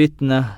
fitna